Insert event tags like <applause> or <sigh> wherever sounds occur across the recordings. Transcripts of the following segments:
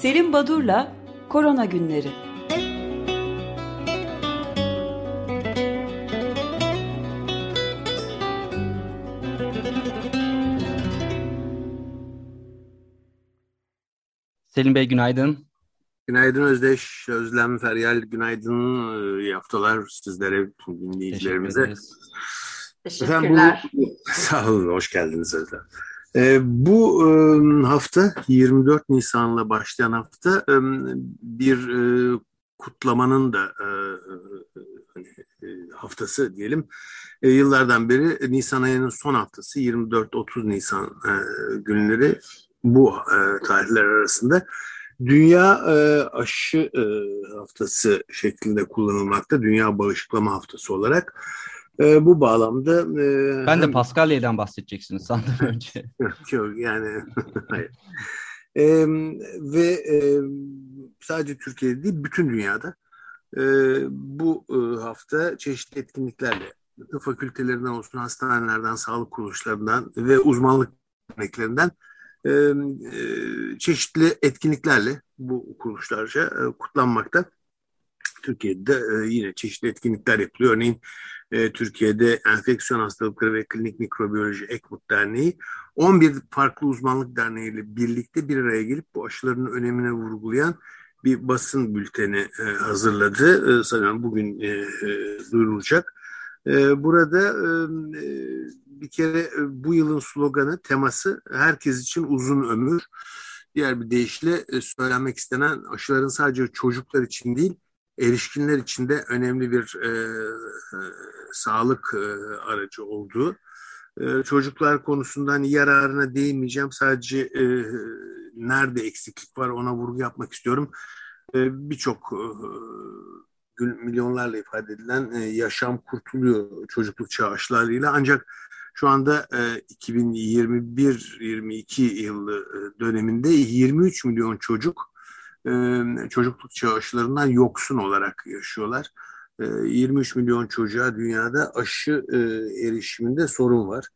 Selim Badur'la Korona Günleri. Selim Bey günaydın. Günaydın Özdeş, Özlem, Feryal, günaydın. Ee, iyi haftalar sizlere, dinleyicilerimize. Teşekkür Teşekkürler. bu, <laughs> sağ olun, hoş geldiniz Özlem. Ee, bu e, hafta 24 Nisan'la başlayan hafta bir e, kutlamanın da e, hani, haftası diyelim. E, yıllardan beri Nisan ayının son haftası 24-30 Nisan günleri bu tarihler arasında Dünya e, aşı e, haftası şeklinde kullanılmakta. Dünya bağışıklama haftası olarak. E, bu bağlamda... E, ben de. Paskalya'dan bahsedeceksiniz sandım <laughs> önce. Yok yani <laughs> hayır. E, ve e, sadece Türkiye'de değil bütün dünyada e, bu e, hafta çeşitli etkinliklerle fakültelerinden olsun hastanelerden, sağlık kuruluşlarından ve uzmanlık örneklerinden e, e, çeşitli etkinliklerle bu kuruluşlarca e, kutlanmakta. Türkiye'de e, yine çeşitli etkinlikler yapılıyor. Örneğin e, Türkiye'de Enfeksiyon Hastalıkları ve Klinik Mikrobiyoloji EKMUT Derneği 11 farklı uzmanlık derneğiyle birlikte bir araya gelip bu aşıların önemine vurgulayan bir basın bülteni e, hazırladı. E, sanıyorum bugün duyurulacak. Burada bir kere bu yılın sloganı, teması herkes için uzun ömür. Diğer bir deyişle söylenmek istenen aşıların sadece çocuklar için değil, erişkinler için de önemli bir e, e, sağlık e, aracı olduğu. E, çocuklar konusundan yararına değinmeyeceğim. Sadece e, nerede eksiklik var ona vurgu yapmak istiyorum. E, Birçok e, milyonlarla ifade edilen e, yaşam kurtuluyor çocukluk çağı aşılarıyla. Ancak şu anda e, 2021-22 yılı e, döneminde 23 milyon çocuk çocukluk çağı yoksun olarak yaşıyorlar. E, 23 milyon çocuğa dünyada aşı erişiminde sorun var.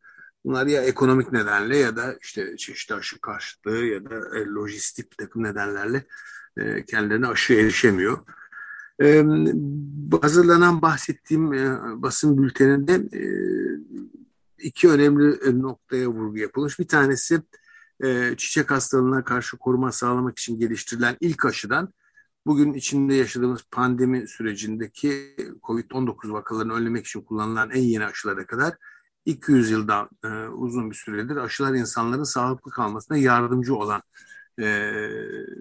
Bunlar ya ekonomik nedenle ya da işte çeşitli aşı karşıtlığı ya da e, lojistik takım nedenlerle kendilerine aşı erişemiyor. Hazırlanan bahsettiğim basın bülteninde iki önemli noktaya vurgu yapılmış. Bir tanesi e, çiçek hastalığına karşı koruma sağlamak için geliştirilen ilk aşıdan bugün içinde yaşadığımız pandemi sürecindeki COVID-19 vakalarını önlemek için kullanılan en yeni aşılara kadar 200 yıldan e, uzun bir süredir aşılar insanların sağlıklı kalmasına yardımcı olan e,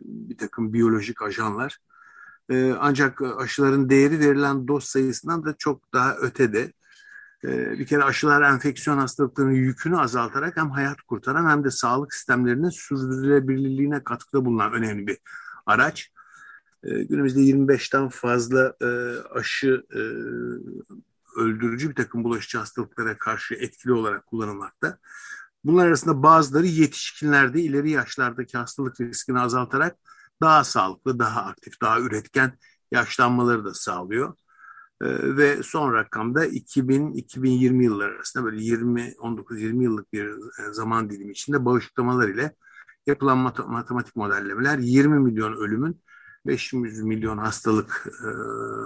bir takım biyolojik ajanlar. Ancak aşıların değeri verilen doz sayısından da çok daha ötede. Ee, bir kere aşılar enfeksiyon hastalıklarının yükünü azaltarak hem hayat kurtaran hem de sağlık sistemlerinin sürdürülebilirliğine katkıda bulunan önemli bir araç. Ee, günümüzde 25'ten fazla e, aşı e, öldürücü bir takım bulaşıcı hastalıklara karşı etkili olarak kullanılmakta. Bunlar arasında bazıları yetişkinlerde ileri yaşlardaki hastalık riskini azaltarak daha sağlıklı, daha aktif, daha üretken yaşlanmaları da sağlıyor. Ee, ve son rakamda 2000-2020 yılları arasında böyle 20 19-20 yıllık bir e, zaman dilimi içinde bağışıklamalar ile yapılan mat matematik modellemeler 20 milyon ölümün 500 milyon hastalık e,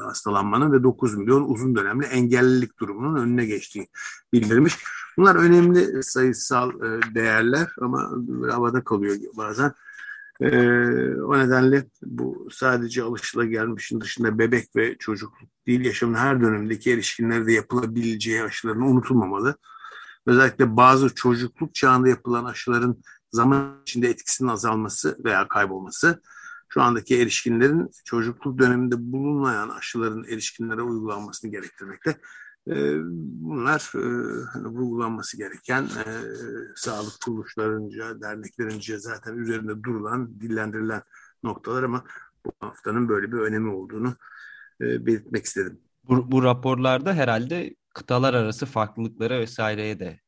hastalanmanın ve 9 milyon uzun dönemli engellilik durumunun önüne geçtiği bildirmiş. Bunlar önemli sayısal e, değerler ama havada kalıyor bazen. E, o nedenle bu sadece alışılagelmişin dışında bebek ve çocukluk değil yaşamın her dönemindeki erişkinlerde yapılabileceği aşıların unutulmamalı. Özellikle bazı çocukluk çağında yapılan aşıların zaman içinde etkisinin azalması veya kaybolması şu andaki erişkinlerin çocukluk döneminde bulunmayan aşıların erişkinlere uygulanmasını gerektirmekte. Ee, bunlar e, hani vurgulanması gereken e, sağlık kuruluşlarınca, derneklerince zaten üzerinde durulan, dillendirilen noktalar ama bu haftanın böyle bir önemi olduğunu e, belirtmek istedim. Bu, bu raporlarda herhalde kıtalar arası farklılıklara vesaireye de.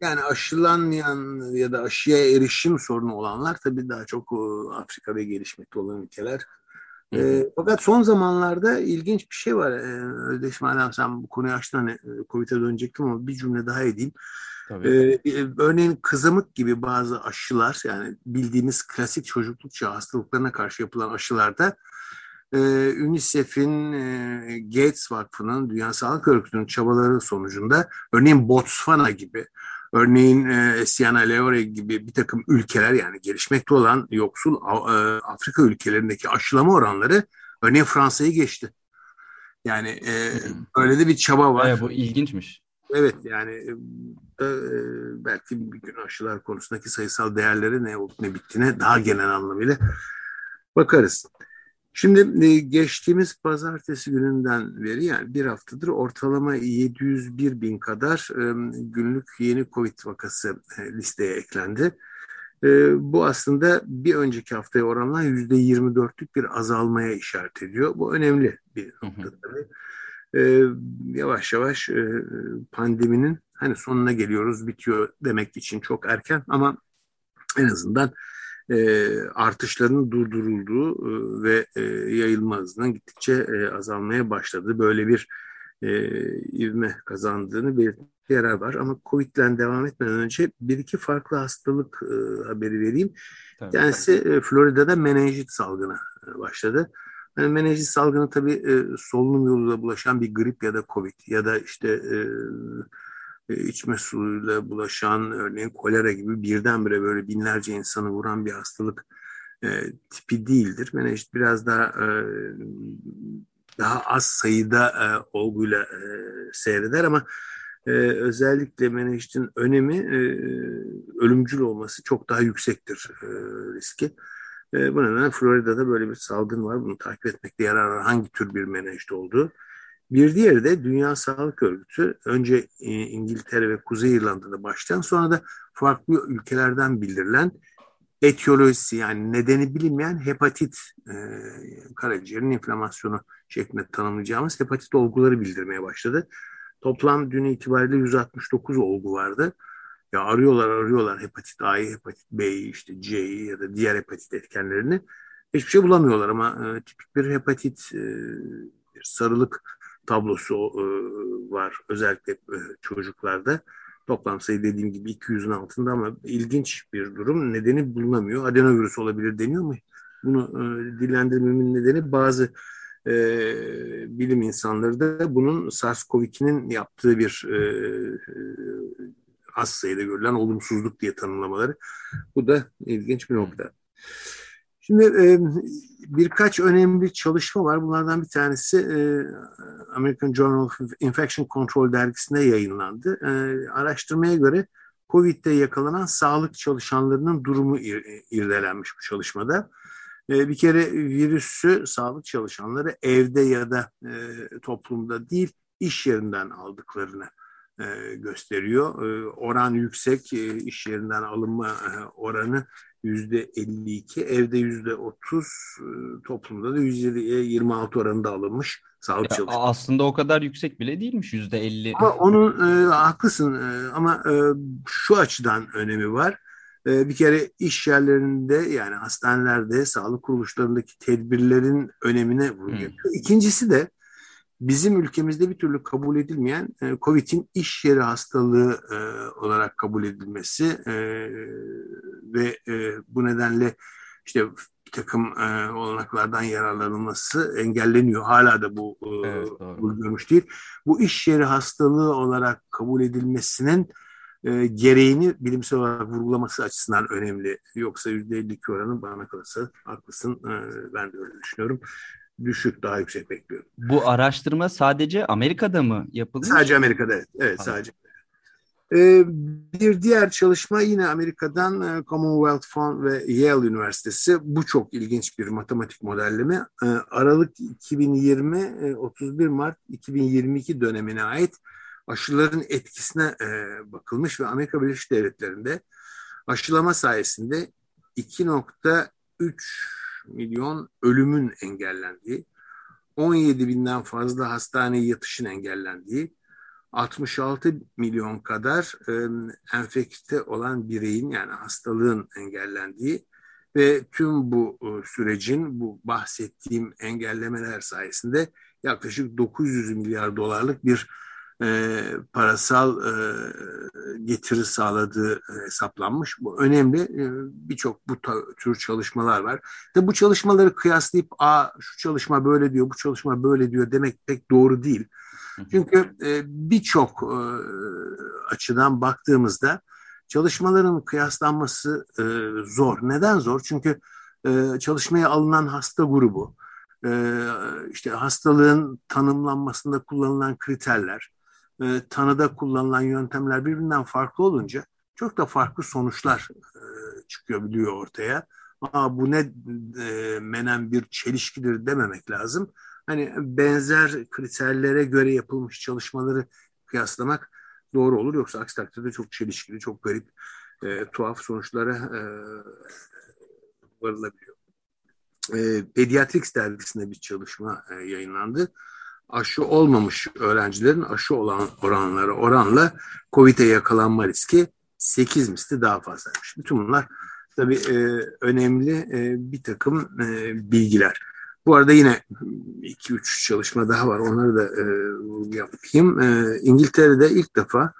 Yani aşılanmayan ya da aşıya erişim sorunu olanlar tabii daha çok Afrika ve gelişmekte olan ülkeler e, fakat son zamanlarda ilginç bir şey var. E, Özdeş madem sen bu konuyu açtın hani Covid'e dönecektim ama bir cümle daha edeyim. Ee, örneğin kızamık gibi bazı aşılar yani bildiğimiz klasik çocukluk çağı hastalıklarına karşı yapılan aşılarda e, UNICEF'in, e, Gates Vakfı'nın, Dünya Sağlık Örgütü'nün çabaları sonucunda örneğin Botswana gibi, örneğin e, Sierra Leone gibi bir takım ülkeler yani gelişmekte olan yoksul e, Afrika ülkelerindeki aşılama oranları örneğin Fransa'yı geçti. Yani e, öyle de bir çaba var. Evet, bu ilginçmiş. Evet yani e, e, belki bir gün aşılar konusundaki sayısal değerleri ne olup ne bittiğine daha genel anlamıyla bakarız. Şimdi e, geçtiğimiz pazartesi gününden beri yani bir haftadır ortalama 701 bin kadar günlük yeni Covid vakası listeye eklendi. Bu aslında bir önceki haftaya oranla %24'lük bir azalmaya işaret ediyor. Bu önemli bir nokta tabii e, yavaş yavaş e, pandeminin hani sonuna geliyoruz, bitiyor demek için çok erken ama en azından e, artışların durdurulduğu e, ve e, yayılma hızının gittikçe e, azalmaya başladı. Böyle bir e, ivme kazandığını belirtmeye yarar var. Ama Covid'den devam etmeden önce bir iki farklı hastalık e, haberi vereyim. Tabii. Kendisi e, Florida'da menenjit salgını e, başladı. Yani menenjit salgını tabii e, solunum yoluyla bulaşan bir grip ya da covid ya da işte e, içme suyuyla bulaşan örneğin kolera gibi birdenbire böyle binlerce insanı vuran bir hastalık e, tipi değildir. Menenjit biraz daha e, daha az sayıda e, olguyla e, seyreder ama e, özellikle menenjitin önemi e, ölümcül olması çok daha yüksektir e, riski. E, bu nedenle Florida'da böyle bir salgın var. Bunu takip etmekte yarar. Hangi tür bir menajde olduğu. Bir diğeri de Dünya Sağlık Örgütü önce e, İngiltere ve Kuzey İrlanda'da başlayan sonra da farklı ülkelerden bildirilen etiyolojisi yani nedeni bilinmeyen hepatit e, karaciğerin inflamasyonu şeklinde tanımlayacağımız hepatit olguları bildirmeye başladı. Toplam dün itibariyle 169 olgu vardı. Ya arıyorlar arıyorlar hepatit A'yı, hepatit B'yi, işte C'yi ya da diğer hepatit etkenlerini. Hiçbir şey bulamıyorlar ama e, tipik bir hepatit e, bir sarılık tablosu e, var özellikle e, çocuklarda. Toplam sayı dediğim gibi 200'ün altında ama ilginç bir durum. Nedeni bulunamıyor. Adenovirüs olabilir deniyor mu? Bunu e, dillendirmemin nedeni bazı e, bilim insanları da bunun SARS-CoV-2'nin yaptığı bir e, az sayıda görülen olumsuzluk diye tanımlamaları. Bu da ilginç bir nokta. Şimdi e, birkaç önemli çalışma var. Bunlardan bir tanesi e, American Journal of Infection Control dergisinde yayınlandı. E, araştırmaya göre COVID'de yakalanan sağlık çalışanlarının durumu ir, irdelenmiş bu çalışmada. E, bir kere virüsü sağlık çalışanları evde ya da toplumda değil iş yerinden aldıklarını gösteriyor. Oran yüksek, iş yerinden alınma oranı yüzde 52, evde yüzde 30, toplumda da yüzde 26 oranında alınmış sağlık ya, çalışanı. Aslında o kadar yüksek bile değilmiş yüzde 50. Ama onun e, haklısın e, ama e, şu açıdan önemi var. E, bir kere iş yerlerinde yani hastanelerde, sağlık kuruluşlarındaki tedbirlerin önemine vurgu yapıyor. İkincisi de bizim ülkemizde bir türlü kabul edilmeyen e, COVID'in iş yeri hastalığı e, olarak kabul edilmesi e, ve e, bu nedenle işte bir takım e, olanaklardan yararlanılması engelleniyor. Hala da bu e, evet, görmüş değil. Bu iş yeri hastalığı olarak kabul edilmesinin e, gereğini bilimsel olarak vurgulaması açısından önemli. Yoksa %52 oranı bana kalırsa haklısın. E, ben de öyle düşünüyorum düşük, daha yüksek bekliyorum. Bu araştırma sadece Amerika'da mı yapılmış? Sadece Amerika'da, evet. evet sadece. Ee, bir diğer çalışma yine Amerika'dan e, Commonwealth Fund ve Yale Üniversitesi. Bu çok ilginç bir matematik modelleme. Ee, Aralık 2020, 31 e, Mart 2022 dönemine ait aşıların etkisine e, bakılmış ve Amerika Birleşik Devletleri'nde aşılama sayesinde 2.3 milyon ölümün engellendiği, 17 binden fazla hastaneye yatışın engellendiği, 66 milyon kadar e, enfekte olan bireyin yani hastalığın engellendiği ve tüm bu e, sürecin bu bahsettiğim engellemeler sayesinde yaklaşık 900 milyar dolarlık bir e, parasal e, getiri sağladığı hesaplanmış. Bu önemli. E, Birçok bu tür çalışmalar var. Ve bu çalışmaları kıyaslayıp a şu çalışma böyle diyor, bu çalışma böyle diyor demek pek doğru değil. Çünkü e, birçok e, açıdan baktığımızda çalışmaların kıyaslanması e, zor. Neden zor? Çünkü e, çalışmaya alınan hasta grubu, e, işte hastalığın tanımlanmasında kullanılan kriterler, e, tanıda kullanılan yöntemler birbirinden farklı olunca çok da farklı sonuçlar e, çıkıyor biliyor ortaya. Aa, bu ne e, menen bir çelişkidir dememek lazım. Hani benzer kriterlere göre yapılmış çalışmaları kıyaslamak doğru olur. Yoksa aksi takdirde çok çelişkili, çok garip, e, tuhaf sonuçlara e, varılabiliyor. E, Pediatrics dergisinde bir çalışma e, yayınlandı aşı olmamış öğrencilerin aşı olan oranları oranla COVID'e yakalanma riski 8 misli daha fazlaymış. Bütün bunlar tabii e, önemli e, bir takım e, bilgiler. Bu arada yine 2-3 çalışma daha var. Onları da e, yapayım. E, İngiltere'de ilk defa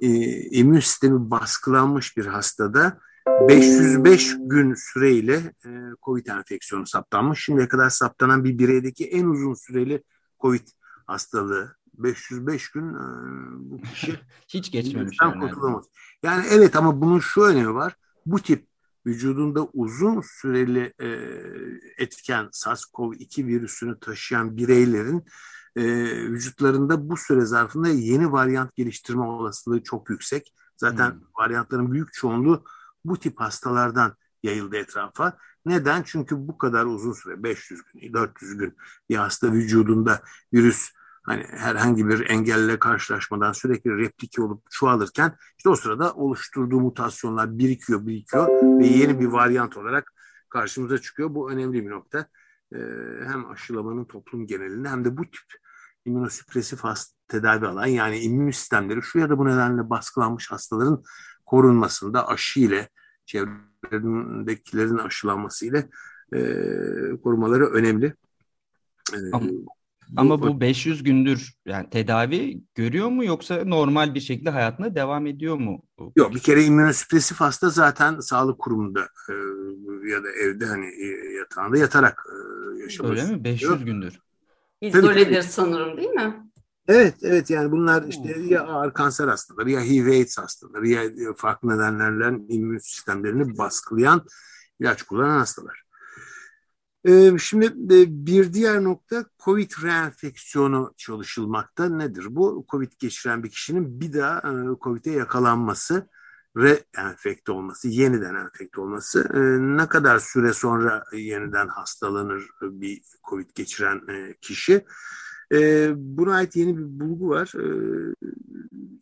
e, immün sistemi baskılanmış bir hastada 505 gün süreyle e, COVID enfeksiyonu saptanmış. Şimdiye kadar saptanan bir bireydeki en uzun süreli COVID hastalığı 505 gün e, bu kişi <laughs> hiç geçmemiş. Yani. kurtulamaz. Yani evet ama bunun şu önemi var. Bu tip vücudunda uzun süreli e, etken SARS-CoV-2 virüsünü taşıyan bireylerin e, vücutlarında bu süre zarfında yeni varyant geliştirme olasılığı çok yüksek. Zaten hmm. varyantların büyük çoğunluğu bu tip hastalardan yayıldı etrafa. Neden? Çünkü bu kadar uzun süre 500 gün, 400 gün bir hasta vücudunda virüs hani herhangi bir engelle karşılaşmadan sürekli replike olup çoğalırken işte o sırada oluşturduğu mutasyonlar birikiyor birikiyor ve yeni bir varyant olarak karşımıza çıkıyor. Bu önemli bir nokta. Ee, hem aşılamanın toplum genelinde hem de bu tip immünosüpresif hasta tedavi alan yani immün sistemleri şu ya da bu nedenle baskılanmış hastaların korunmasında aşı ile çevrelerindeki aşılanması ile e, korumaları önemli. E, ama, bu, ama bu 500 gündür yani tedavi görüyor mu yoksa normal bir şekilde hayatına devam ediyor mu? Yok bir kere immünosüpresif hasta zaten sağlık kurumunda e, ya da evde hani e, yatağında yatarak e, yaşaması. Öyle mi? 500 gündür. İzoledir sanırım değil mi? Evet, evet yani bunlar işte ya ağır kanser hastaları ya HIV AIDS hastaları ya farklı nedenlerle immün sistemlerini baskılayan ilaç kullanan hastalar. Ee, şimdi e, bir diğer nokta COVID reenfeksiyonu çalışılmakta. Nedir bu? COVID geçiren bir kişinin bir daha e, COVID'e yakalanması, reenfekte olması, yeniden enfekte olması. E, ne kadar süre sonra yeniden hastalanır bir COVID geçiren kişi? E, buna ait yeni bir bulgu var. E,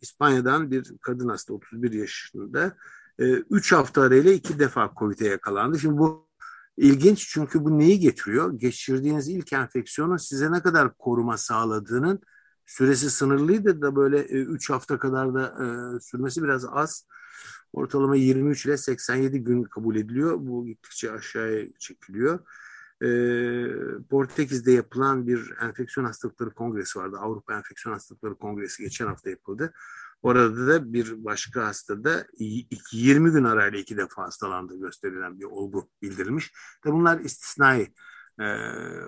İspanya'dan bir kadın hasta 31 yaşında. 3 e, hafta arayla iki defa COVID'e yakalandı. Şimdi bu ilginç çünkü bu neyi getiriyor? Geçirdiğiniz ilk enfeksiyonun size ne kadar koruma sağladığının süresi sınırlıydı da böyle 3 hafta kadar da e, sürmesi biraz az. Ortalama 23 ile 87 gün kabul ediliyor. Bu gittikçe aşağıya çekiliyor e, Portekiz'de yapılan bir enfeksiyon hastalıkları kongresi vardı. Avrupa Enfeksiyon Hastalıkları Kongresi geçen hafta yapıldı. Orada da bir başka hastada 20 gün arayla iki defa hastalandığı gösterilen bir olgu bildirilmiş. Ve bunlar istisnai e,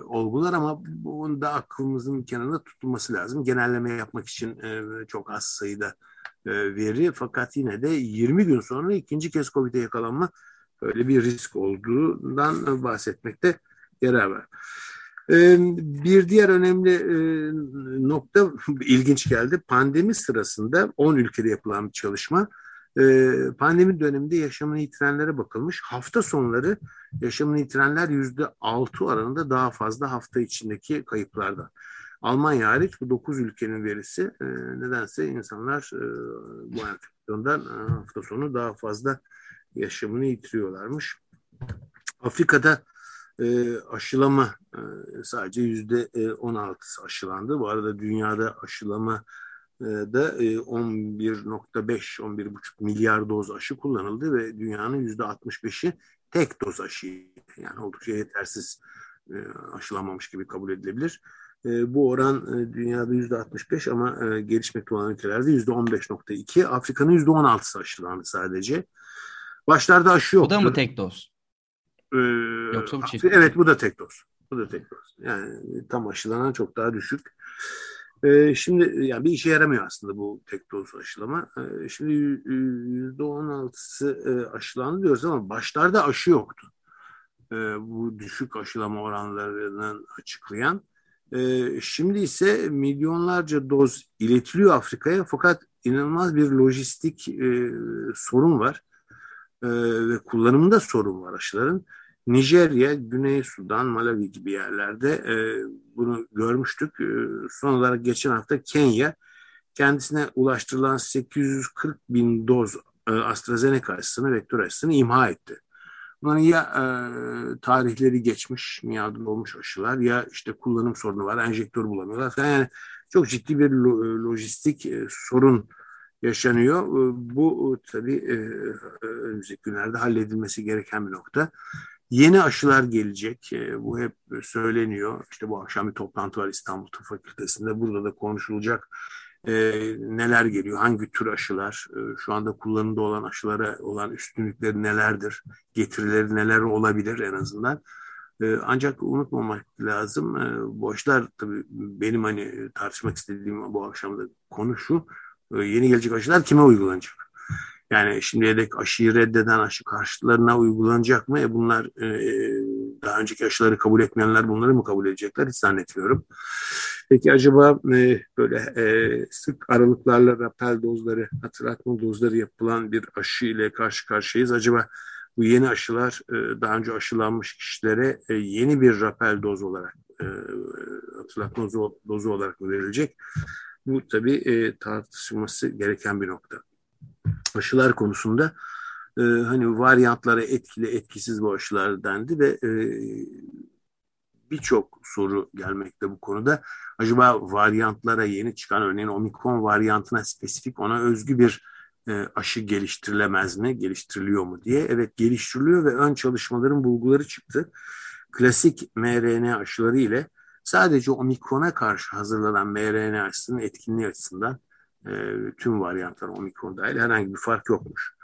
olgular ama bunun da aklımızın kenarında tutulması lazım. Genelleme yapmak için e, çok az sayıda e, veri fakat yine de 20 gün sonra ikinci kez COVID'e yakalanma öyle bir risk olduğundan bahsetmekte yarar var. Bir diğer önemli nokta <laughs> ilginç geldi. Pandemi sırasında 10 ülkede yapılan bir çalışma. Pandemi döneminde yaşamını yitirenlere bakılmış. Hafta sonları yaşamını yitirenler yüzde altı oranında daha fazla hafta içindeki kayıplardan. Almanya hariç bu 9 ülkenin verisi nedense insanlar bu enfeksiyondan hafta sonu daha fazla yaşamını yitiriyorlarmış. Afrika'da e, aşılama e, sadece yüzde 16 e, aşılandı. Bu arada dünyada aşılama e, da e, 11.5 11.5 milyar doz aşı kullanıldı ve dünyanın yüzde 65'i tek doz aşı yani oldukça yetersiz e, aşılanmamış gibi kabul edilebilir. E, bu oran e, dünyada yüzde 65 ama e, gelişmekte olan ülkelerde yüzde 15.2. Afrika'nın yüzde 16'sı aşılandı sadece. Başlarda aşı yoktu. O da mı tek doz? Ee, Yoksa bu çift Evet bu da tek doz. Bu da tek doz. Yani tam aşılanan çok daha düşük. Ee, şimdi yani bir işe yaramıyor aslında bu tek doz aşılama. Ee, şimdi yüzde on altısı e, aşılandı diyoruz ama başlarda aşı yoktu. Ee, bu düşük aşılama oranlarının açıklayan. Ee, şimdi ise milyonlarca doz iletiliyor Afrika'ya fakat inanılmaz bir lojistik e, sorun var. E, ve kullanımında sorun var aşıların. Nijerya, Güney Sudan, Malawi gibi yerlerde e, bunu görmüştük. E, son olarak geçen hafta Kenya kendisine ulaştırılan 840 bin doz e, AstraZeneca aşısını, vektör aşısını imha etti. Bunların ya e, tarihleri geçmiş, miadı olmuş aşılar ya işte kullanım sorunu var, enjektör bulamıyorlar falan. Yani çok ciddi bir lo, lojistik e, sorun yaşanıyor. E, bu tabii e, önümüzdeki günlerde halledilmesi gereken bir nokta. Yeni aşılar gelecek. E, bu hep söyleniyor. İşte bu akşam bir toplantı var İstanbul Tıp Fakültesi'nde. Burada da konuşulacak e, neler geliyor, hangi tür aşılar, e, şu anda kullanımda olan aşılara olan üstünlükleri nelerdir, getirileri neler olabilir en azından. E, ancak unutmamak lazım, e, bu aşılar tabii benim hani tartışmak istediğim bu akşamda konu şu, e, yeni gelecek aşılar kime uygulanacak? Yani şimdiye dek aşıyı reddeden aşı karşıtlarına uygulanacak mı? E bunlar e, daha önceki aşıları kabul etmeyenler bunları mı kabul edecekler? Hiç zannetmiyorum. Peki acaba e, böyle e, sık aralıklarla rapel dozları, hatırlatma dozları yapılan bir aşı ile karşı karşıyayız. Acaba bu yeni aşılar e, daha önce aşılanmış kişilere e, yeni bir rapel doz olarak, e, hatırlatma dozu, dozu olarak mı verilecek? Bu tabii e, tartışılması gereken bir nokta aşılar konusunda e, hani varyantlara etkili etkisiz bu aşılar dendi ve e, birçok soru gelmekte bu konuda. Acaba varyantlara yeni çıkan örneğin omikron varyantına spesifik ona özgü bir e, aşı geliştirilemez mi, geliştiriliyor mu diye. Evet geliştiriliyor ve ön çalışmaların bulguları çıktı. Klasik mRNA aşıları ile sadece omikrona karşı hazırlanan mRNA aşısının etkinliği açısından e, tüm varyantlar omikron dahil herhangi bir fark yokmuş.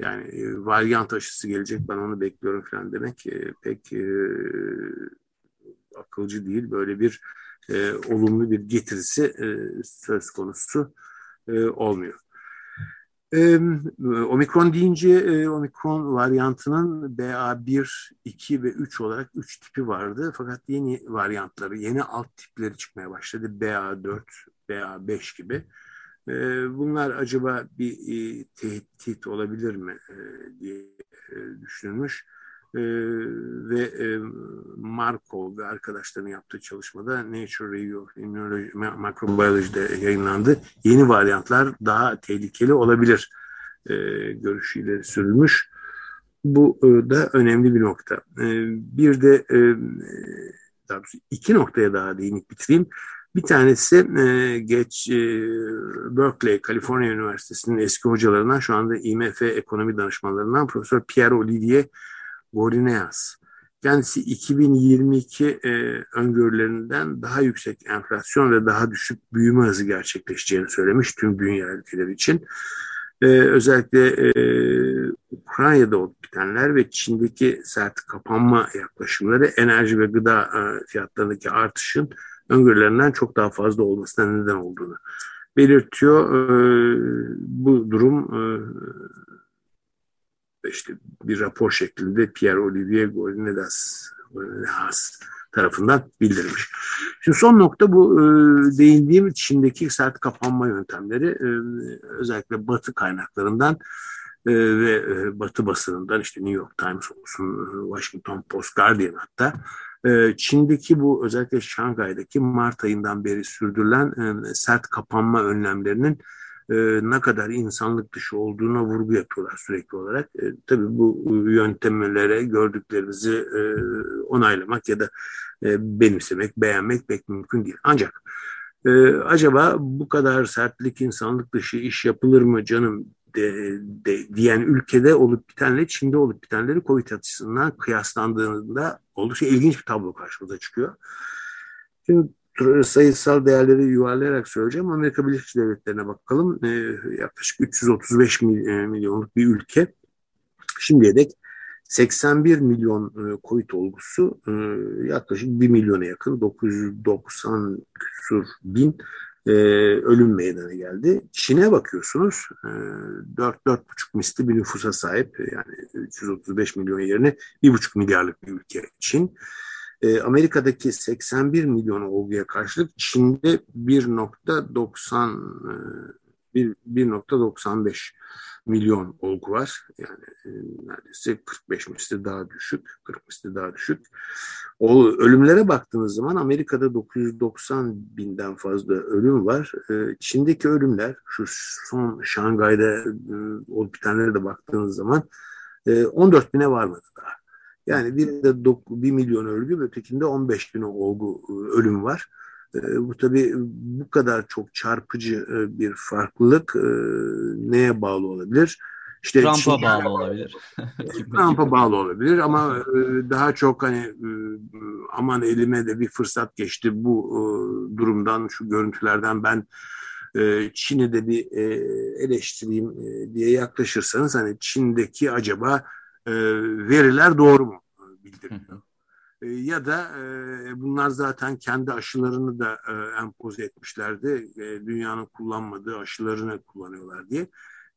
Yani e, varyant aşısı gelecek ben onu bekliyorum falan demek e, pek e, akılcı değil. Böyle bir e, olumlu bir getirisi e, söz konusu e, olmuyor. E, omikron deyince e, omikron varyantının BA1, 2 ve 3 olarak 3 tipi vardı. Fakat yeni varyantları, yeni alt tipleri çıkmaya başladı. BA4, BA5 gibi. Ee, bunlar acaba bir e, tehdit olabilir mi e, diye e, düşünülmüş. Ee, ve Markov ve arkadaşlarının yaptığı çalışmada Nature Review of Immunology, Microbiology'de yayınlandı. Yeni varyantlar daha tehlikeli olabilir görüşüyle sürülmüş. Bu da önemli bir nokta. Bir de iki noktaya daha değinip bitireyim. Bir tanesi e, geç e, Berkeley, Kaliforniya Üniversitesi'nin eski hocalarından şu anda IMF ekonomi danışmanlarından Profesör Pierre Olivier Gorineas. Kendisi 2022 e, öngörülerinden daha yüksek enflasyon ve daha düşük büyüme hızı gerçekleşeceğini söylemiş tüm dünya ülkeleri için. E, özellikle e, Ukrayna'da olup bitenler ve Çin'deki sert kapanma yaklaşımları enerji ve gıda e, fiyatlarındaki artışın öngörülerinden çok daha fazla olmasına neden olduğunu belirtiyor. Ee, bu durum e, işte bir rapor şeklinde Pierre Olivier Gorinedas tarafından bildirilmiş. Şimdi son nokta bu e, değindiğim Çin'deki sert kapanma yöntemleri e, özellikle batı kaynaklarından ve batı basınından işte New York Times olsun, Washington Post, Guardian hatta ee, Çin'deki bu özellikle Şangay'daki Mart ayından beri sürdürülen e, sert kapanma önlemlerinin e, ne kadar insanlık dışı olduğuna vurgu yapıyorlar sürekli olarak. E, tabii bu yöntemlere gördüklerimizi onaylamak ya da benimsemek, beğenmek pek mümkün değil. Ancak acaba bu kadar sertlik insanlık dışı iş yapılır mı canım de, de, diyen ülkede olup bitenle Çin'de olup bitenleri COVID açısından kıyaslandığında oldukça ilginç bir tablo karşımıza çıkıyor. Şimdi sayısal değerleri yuvarlayarak söyleyeceğim. Amerika Birleşik Devletleri'ne bakalım. E, yaklaşık 335 milyonluk bir ülke. Şimdiye dek 81 milyon e, COVID olgusu e, yaklaşık 1 milyona yakın 990 küsur bin e, ölüm meydana geldi. Çin'e bakıyorsunuz e, 4-4,5 misli bir nüfusa sahip yani 335 milyon yerine 1,5 milyarlık bir ülke Çin. E, Amerika'daki 81 milyon olguya karşılık Çin'de 1.90 1.95 milyon olgu var. Yani e, neredeyse 45 misli daha düşük, 40 misli daha düşük. O ölümlere baktığınız zaman Amerika'da 990 binden fazla ölüm var. E, Çin'deki ölümler şu son Şangay'da e, olup bitenlere de baktığınız zaman 14 bine varmadı daha. Yani bir de 1 milyon ölgü, ötekinde 15 bin olgu ölüm var. Bu tabii bu kadar çok çarpıcı bir farklılık neye bağlı olabilir? İşte Trump'a bağlı olabilir. <laughs> Trump'a bağlı olabilir ama daha çok hani aman elime de bir fırsat geçti bu durumdan, şu görüntülerden ben Çin'i de bir eleştireyim diye yaklaşırsanız hani Çin'deki acaba veriler doğru mu bildiriliyor? E, ya da e, bunlar zaten kendi aşılarını da e, empoze etmişlerdi. E, dünyanın kullanmadığı aşılarını kullanıyorlar diye.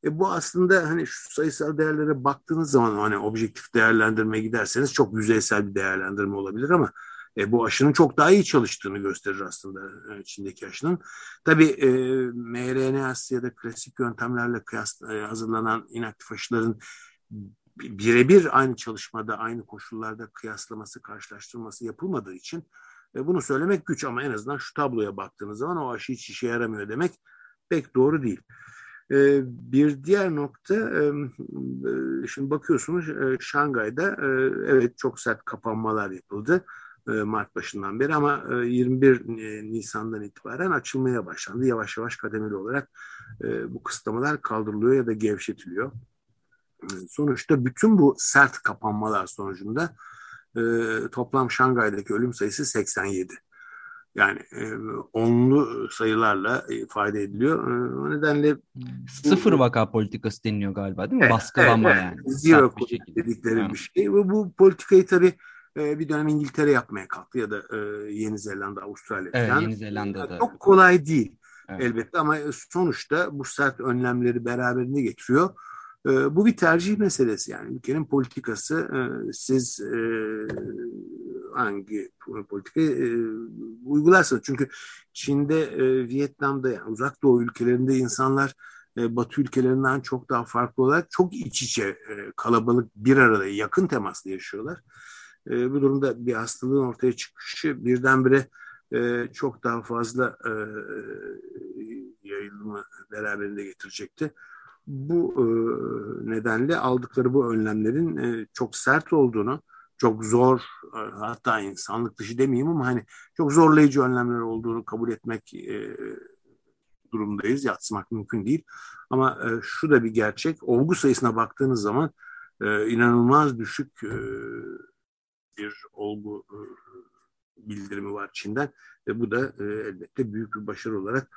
E, bu aslında hani şu sayısal değerlere baktığınız zaman hani objektif değerlendirme giderseniz çok yüzeysel bir değerlendirme olabilir ama e, bu aşının çok daha iyi çalıştığını gösterir aslında e, Çin'deki aşının. Tabii e, mRNA ya da klasik yöntemlerle kıyas, e, hazırlanan inaktif aşıların birebir aynı çalışmada, aynı koşullarda kıyaslaması, karşılaştırması yapılmadığı için e, bunu söylemek güç ama en azından şu tabloya baktığınız zaman o aşı hiç işe yaramıyor demek pek doğru değil. E, bir diğer nokta, e, e şimdi bakıyorsunuz e, Şangay'da e, evet çok sert kapanmalar yapıldı e, Mart başından beri ama e, 21 Nisan'dan itibaren açılmaya başlandı. Yavaş yavaş kademeli olarak e, bu kısıtlamalar kaldırılıyor ya da gevşetiliyor sonuçta bütün bu sert kapanmalar sonucunda e, toplam Şangay'daki ölüm sayısı 87. Yani e, onlu sayılarla ifade ediliyor. E, o nedenle sıfır vaka politikası deniliyor galiba değil mi? Evet, Baskılama evet, yani. Zero bir dedikleri bir şey. Ve bu politikayı tabii e, bir dönem İngiltere yapmaya kalktı ya da e, Yeni Zelanda, Avustralya evet, falan. Yeni Zelanda'da. Çok kolay değil evet. elbette ama sonuçta bu sert önlemleri beraberinde getiriyor e, bu bir tercih meselesi yani. Ülkenin politikası e, siz e, hangi politikayı e, uygularsanız. Çünkü Çin'de, Vietnam'da yani uzak doğu ülkelerinde insanlar e, Batı ülkelerinden çok daha farklı olarak çok iç içe kalabalık bir arada yakın temasla yaşıyorlar. Bu durumda bir hastalığın ortaya çıkışı birdenbire çok daha fazla e, yayılımı beraberinde getirecekti bu e, nedenle aldıkları bu önlemlerin e, çok sert olduğunu, çok zor e, hatta insanlık dışı demeyeyim ama hani çok zorlayıcı önlemler olduğunu kabul etmek e, durumdayız. Yatsımak mümkün değil. Ama şu da bir gerçek. Olgu sayısına baktığınız zaman inanılmaz düşük bir olgu bildirimi var Çin'den. Ve bu da elbette büyük bir başarı olarak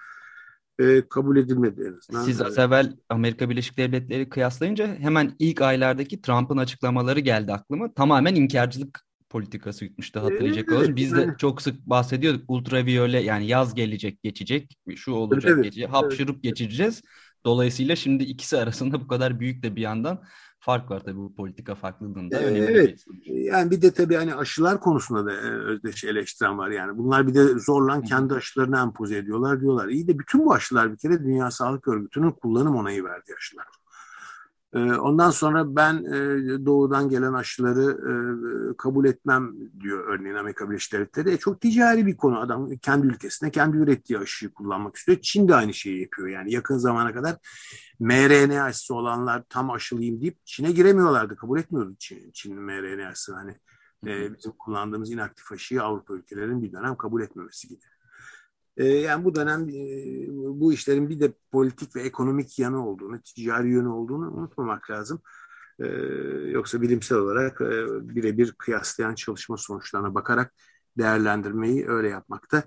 e, kabul edilmedi en azından. Siz az evvel Amerika Birleşik Devletleri kıyaslayınca hemen ilk aylardaki Trump'ın açıklamaları geldi aklıma. Tamamen inkarcılık politikası yutmuştu hatırlayacak evet, oluruz. Biz yani. de çok sık bahsediyorduk ultraviyole yani yaz gelecek geçecek şu olacak evet, geçecek hapşırıp evet. geçireceğiz. Dolayısıyla şimdi ikisi arasında bu kadar büyük de bir yandan fark var tabii bu politika farklılığında. Ee, evet. Bir yani bir de tabii hani aşılar konusunda da e, özdeş eleştiren var yani. Bunlar bir de zorlan kendi aşılarını empoze ediyorlar diyorlar. İyi de bütün bu aşılar bir kere Dünya Sağlık Örgütü'nün kullanım onayı verdiği aşılar. Ee, ondan sonra ben e, doğudan gelen aşıları e, kabul etmem diyor örneğin Amerika Birleşik Devletleri. E, çok ticari bir konu adam kendi ülkesinde kendi ürettiği aşıyı kullanmak istiyor. Çin de aynı şeyi yapıyor yani yakın zamana kadar mRNA aşısı olanlar tam aşılıyım deyip Çin'e giremiyorlardı. Kabul etmiyordu Çin, Çin mRNA aşısı hani e, bizim kullandığımız inaktif aşıyı Avrupa ülkelerinin bir dönem kabul etmemesi gibi. E, yani bu dönem e, bu işlerin bir de politik ve ekonomik yanı olduğunu, ticari yönü olduğunu unutmamak lazım. E, yoksa bilimsel olarak e, birebir kıyaslayan çalışma sonuçlarına bakarak değerlendirmeyi öyle yapmakta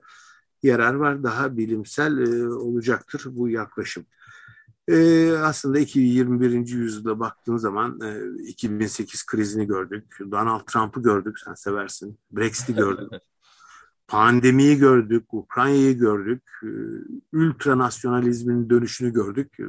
yarar var. Daha bilimsel e, olacaktır bu yaklaşım. E, aslında 21. yüzyılda baktığın zaman e, 2008 krizini gördük. Donald Trump'ı gördük. Sen seversin. Brexit'i gördük. <laughs> pandemiyi gördük, Ukrayna'yı gördük, e, ultranasyonalizmin dönüşünü gördük. E,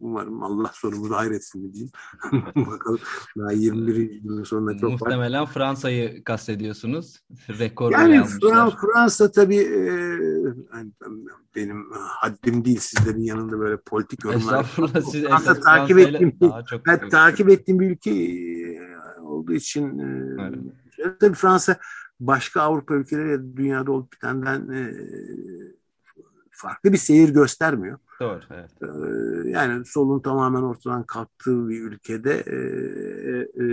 umarım Allah sonumuzu hayretsin diyeyim. <laughs> Bakalım daha 21. yılın sonunda çok Muhtemelen var. Fransa'yı kastediyorsunuz. Rekor yani Fransa, Fransa tabii e, benim haddim değil sizlerin yanında böyle politik yorumlar. Estağfurullah siz Fransa takip ettiğim, ben takip ettiğim bir ülke olduğu için evet. tabii Fransa başka Avrupa ülkeleri ya da dünyada olup bitenden e, farklı bir seyir göstermiyor. Doğru, evet. E, yani solun tamamen ortadan kalktığı bir ülkede e, e,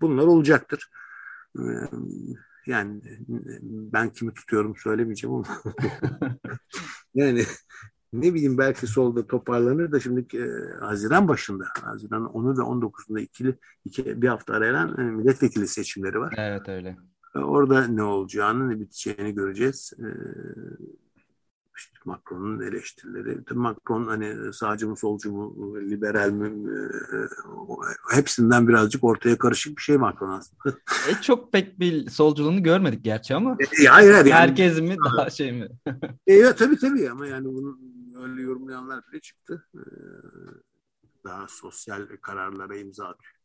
bunlar olacaktır. E, yani ben kimi tutuyorum söylemeyeceğim ama <laughs> yani ne bileyim belki solda toparlanır da şimdi e, Haziran başında, Haziran 10'u ve 19'unda ikili iki, bir hafta arayan e, milletvekili seçimleri var. Evet öyle. Orada ne olacağını, ne biteceğini göreceğiz. Ee, işte Macron'un eleştirileri. Macron hani sağcı mı, solcu mu, liberal mi hepsinden birazcık ortaya karışık bir şey Macron aslında. E, çok pek bir solculuğunu görmedik gerçi ama. E, hayır, hayır, Herkes yani, mi daha şey mi? <laughs> e, ya, tabii tabii ama yani bunu öyle yorumlayanlar bile çıktı. Daha sosyal kararlara imza atıyor.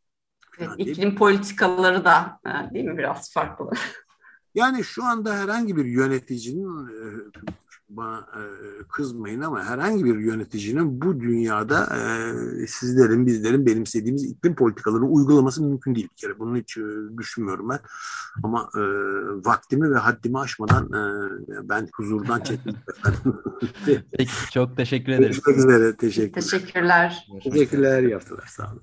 Evet, iklim politikaları da değil mi biraz farklı? Yani şu anda herhangi bir yöneticinin bana kızmayın ama herhangi bir yöneticinin bu dünyada sizlerin, bizlerin benimsediğimiz iklim politikalarını uygulaması mümkün değil bir kere. Bunu hiç düşünmüyorum ben. Ama vaktimi ve haddimi aşmadan ben huzurdan çektim. <laughs> Peki, çok teşekkür <laughs> ederim. Görüşmek üzere. Teşekkür. Teşekkürler. Teşekkürler. İyi haftalar. Sağ olun.